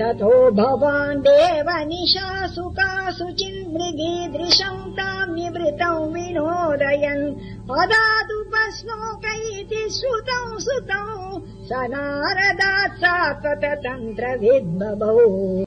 ततो भवान् देवनिशासु कासु चिन्मृगीदृशम् ताम् निवृतौ विनोदयन् वदादुपस्मोकैति श्रुतौ सुतौ। स नारदात् सा विद्भौ